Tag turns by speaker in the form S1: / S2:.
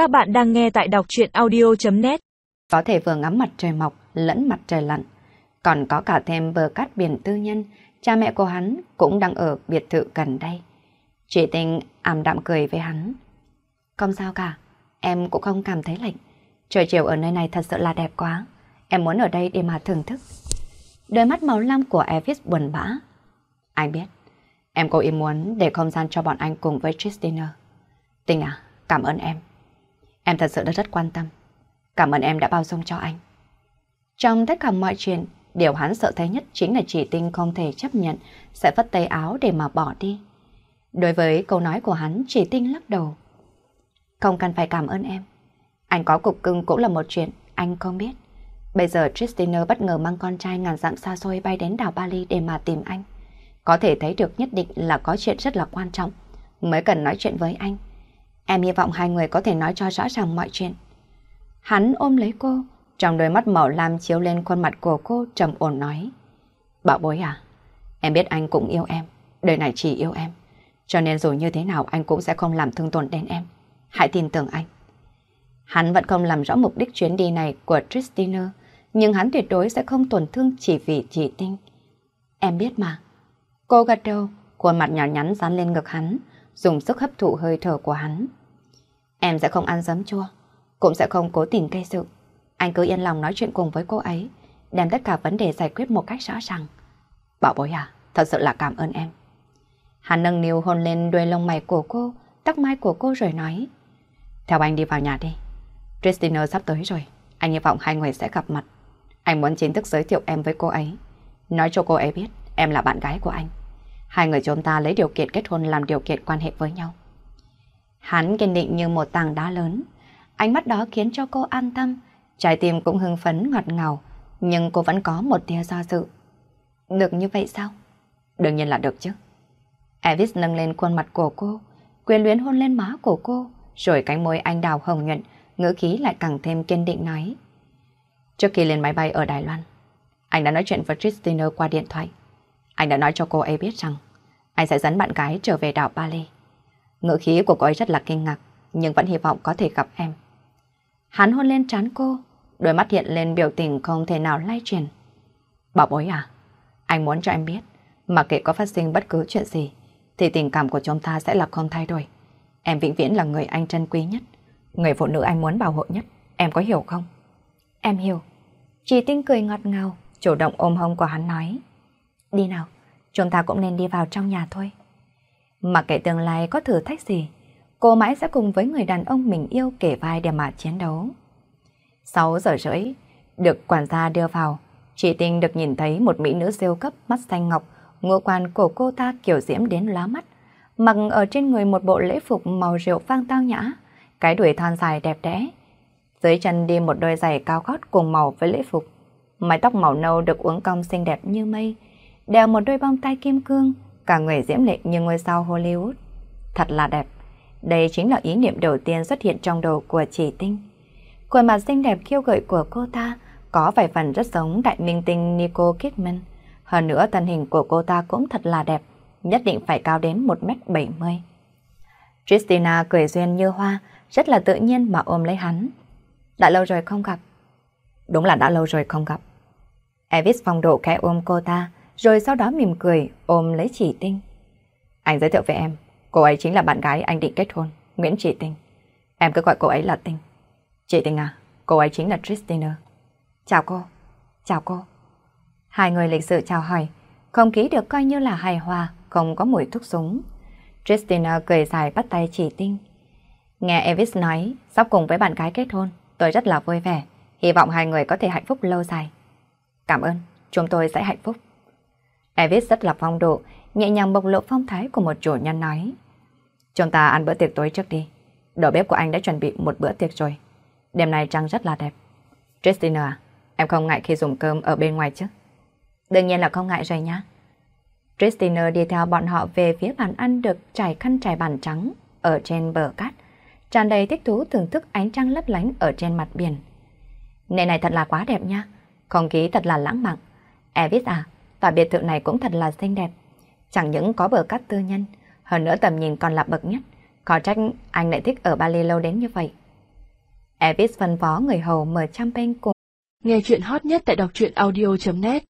S1: Các bạn đang nghe tại đọc truyện audio.net
S2: Có thể vừa ngắm mặt trời mọc lẫn mặt trời lặn. Còn có cả thêm bờ cát biển tư nhân, cha mẹ của hắn cũng đang ở biệt thự gần đây. Chị Tinh ảm đạm cười với hắn. Không sao cả, em cũng không cảm thấy lạnh. Trời chiều ở nơi này thật sự là đẹp quá. Em muốn ở đây để mà thưởng thức. Đôi mắt màu lam của Elvis buồn bã. Anh biết, em cố ý muốn để không gian cho bọn anh cùng với Tristina. Tinh à, cảm ơn em. Em thật sự đã rất quan tâm. Cảm ơn em đã bao dung cho anh. Trong tất cả mọi chuyện, điều hắn sợ thấy nhất chính là chị Tinh không thể chấp nhận sẽ vất tay áo để mà bỏ đi. Đối với câu nói của hắn, chị Tinh lắc đầu. Không cần phải cảm ơn em. Anh có cục cưng cũng là một chuyện anh không biết. Bây giờ Tristina bất ngờ mang con trai ngàn dặm xa xôi bay đến đảo Bali để mà tìm anh. Có thể thấy được nhất định là có chuyện rất là quan trọng, mới cần nói chuyện với anh. Em hy vọng hai người có thể nói cho rõ ràng mọi chuyện. Hắn ôm lấy cô, trong đôi mắt màu lam chiếu lên khuôn mặt của cô trầm ổn nói. Bảo bối à, em biết anh cũng yêu em, đời này chỉ yêu em. Cho nên dù như thế nào anh cũng sẽ không làm thương tổn đến em. Hãy tin tưởng anh. Hắn vẫn không làm rõ mục đích chuyến đi này của Tristina, nhưng hắn tuyệt đối sẽ không tổn thương chỉ vì chị Tinh. Em biết mà. Cô gật đầu, khuôn mặt nhỏ nhắn dán lên ngực hắn, dùng sức hấp thụ hơi thở của hắn. Em sẽ không ăn giấm chua, cũng sẽ không cố tình gây sự. Anh cứ yên lòng nói chuyện cùng với cô ấy, đem tất cả vấn đề giải quyết một cách rõ ràng. Bảo bối à, thật sự là cảm ơn em. Hắn nâng niu hôn lên đuôi lông mày của cô, tóc mai của cô rồi nói. Theo anh đi vào nhà đi. Christina sắp tới rồi, anh hy vọng hai người sẽ gặp mặt. Anh muốn chính thức giới thiệu em với cô ấy. Nói cho cô ấy biết em là bạn gái của anh. Hai người chúng ta lấy điều kiện kết hôn làm điều kiện quan hệ với nhau. Hắn kiên định như một tảng đá lớn. Ánh mắt đó khiến cho cô an tâm, trái tim cũng hưng phấn ngọt ngào, nhưng cô vẫn có một tia do dự. Được như vậy sao? Đương nhiên là được chứ. Elvis nâng lên khuôn mặt của cô, quyền luyến hôn lên má của cô, rồi cánh môi anh đào hồng nhuận, ngữ khí lại càng thêm kiên định nói. Trước khi lên máy bay ở Đài Loan, anh đã nói chuyện với Christina qua điện thoại. Anh đã nói cho cô ấy biết rằng anh sẽ dẫn bạn gái trở về đảo Bali. Ngữ khí của cô ấy rất là kinh ngạc, nhưng vẫn hy vọng có thể gặp em. Hắn hôn lên trán cô, đôi mắt hiện lên biểu tình không thể nào lay chuyển. Bảo bối à, anh muốn cho em biết, mà kệ có phát sinh bất cứ chuyện gì, thì tình cảm của chúng ta sẽ là không thay đổi. Em vĩnh viễn là người anh trân quý nhất, người phụ nữ anh muốn bảo hộ nhất, em có hiểu không? Em hiểu. Chị Tinh cười ngọt ngào, chủ động ôm hông của hắn nói. Đi nào, chúng ta cũng nên đi vào trong nhà thôi. Mặc kệ tương lai có thử thách gì, cô mãi sẽ cùng với người đàn ông mình yêu kể vai để mà chiến đấu. 6 giờ rưỡi, được quản gia đưa vào, chị Tinh được nhìn thấy một mỹ nữ siêu cấp mắt xanh ngọc, ngũ quan của cô ta kiểu diễm đến lá mắt, mặc ở trên người một bộ lễ phục màu rượu vang tao nhã, cái đuổi thon dài đẹp đẽ. Dưới chân đi một đôi giày cao gót cùng màu với lễ phục, mái tóc màu nâu được uống cong xinh đẹp như mây, đeo một đôi bông tai kim cương, cả người diễm lệ như ngôi sao Hollywood. Thật là đẹp. Đây chính là ý niệm đầu tiên xuất hiện trong đầu của chị Tinh. Khuôn mặt xinh đẹp khiêu gợi của cô ta có vài phần rất giống đại minh tinh Nicole Kidman. Hơn nữa thân hình của cô ta cũng thật là đẹp, nhất định phải cao đến 1m70. Christina cười duyên như hoa, rất là tự nhiên mà ôm lấy hắn. Đã lâu rồi không gặp. Đúng là đã lâu rồi không gặp. Elvis phong độ khẽ ôm cô ta, rồi sau đó mỉm cười ôm lấy chỉ tinh. Anh giới thiệu với em, cô ấy chính là bạn gái anh định kết hôn, Nguyễn Chỉ Tinh. Em cứ gọi cô ấy là Tinh. Chị Tinh à, cô ấy chính là Tristina. Chào cô, chào cô. Hai người lịch sự chào hỏi, không khí được coi như là hài hòa, không có mùi thuốc súng. Tristina cười dài bắt tay chỉ Tinh. Nghe Elvis nói, sắp cùng với bạn gái kết hôn, tôi rất là vui vẻ, hy vọng hai người có thể hạnh phúc lâu dài. Cảm ơn, chúng tôi sẽ hạnh phúc. Elvis rất là phong độ, nhẹ nhàng bộc lộ phong thái của một chủ nhân nói. Chúng ta ăn bữa tiệc tối trước đi. Đầu bếp của anh đã chuẩn bị một bữa tiệc rồi. Đêm nay trăng rất là đẹp. Christina à, em không ngại khi dùng cơm ở bên ngoài chứ? Đương nhiên là không ngại rồi nhá. Christina đi theo bọn họ về phía bàn ăn được trải khăn trải bàn trắng ở trên bờ cát, tràn đầy thích thú thưởng thức ánh trăng lấp lánh ở trên mặt biển. Nơi này thật là quá đẹp nha, không khí thật là lãng mạn. Elvis à, tòa biệt thự này cũng thật là xinh đẹp. Chẳng những có bờ cát tư nhân, hơn nữa tầm nhìn còn là bậc nhất. Có trách anh lại thích ở Bali lâu đến như vậy. Elvis phân phó người hầu mở champagne cùng.
S3: Nghe chuyện hot nhất tại đọc truyện audio.net